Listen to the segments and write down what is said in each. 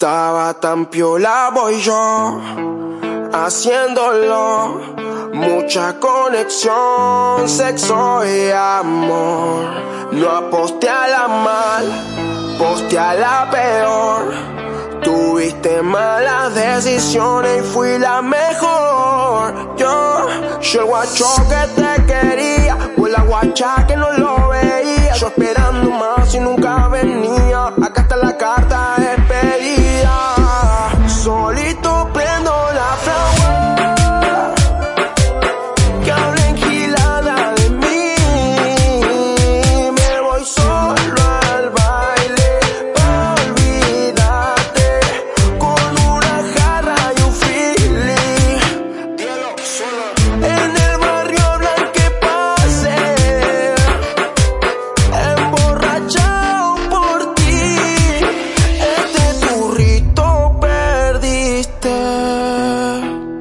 Estaba tan piola voy yo, haciéndolo, mucha conexión, sexo y amor. No aposté a la mal, poste a la peor. Tuviste malas decisiones y fui la mejor. Yo, yo el guacho que te quería, o la guacha que no lo veía. Yo esperando más y nunca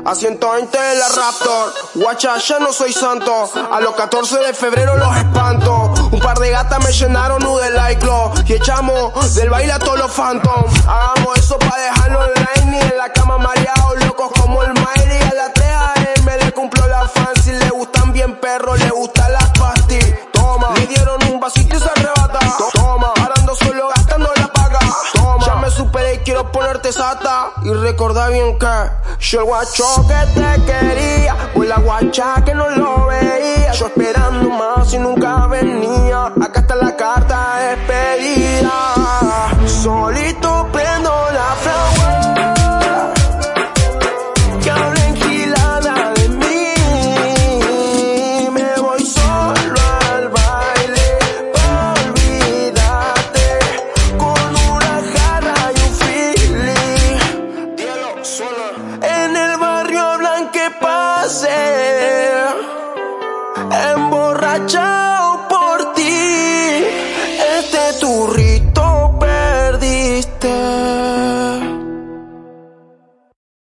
A 120 de la Raptor, guacha, ya no soy santo. A los 14 de febrero los espanto. Un par de gatas me llenaron de like y echamos del baile a todos los phantom. Hagamos eso pa' dejarlo online y en la cama mareado, locos como el Mayri. A la 3 AM le cumplió la fan. Si le gustan bien perros, le gustan Y recordá bien que yo el guacho que te quería, o la guacha que no lo veía. Yo esperando más y nunca barrio hablan que pase. Emborracha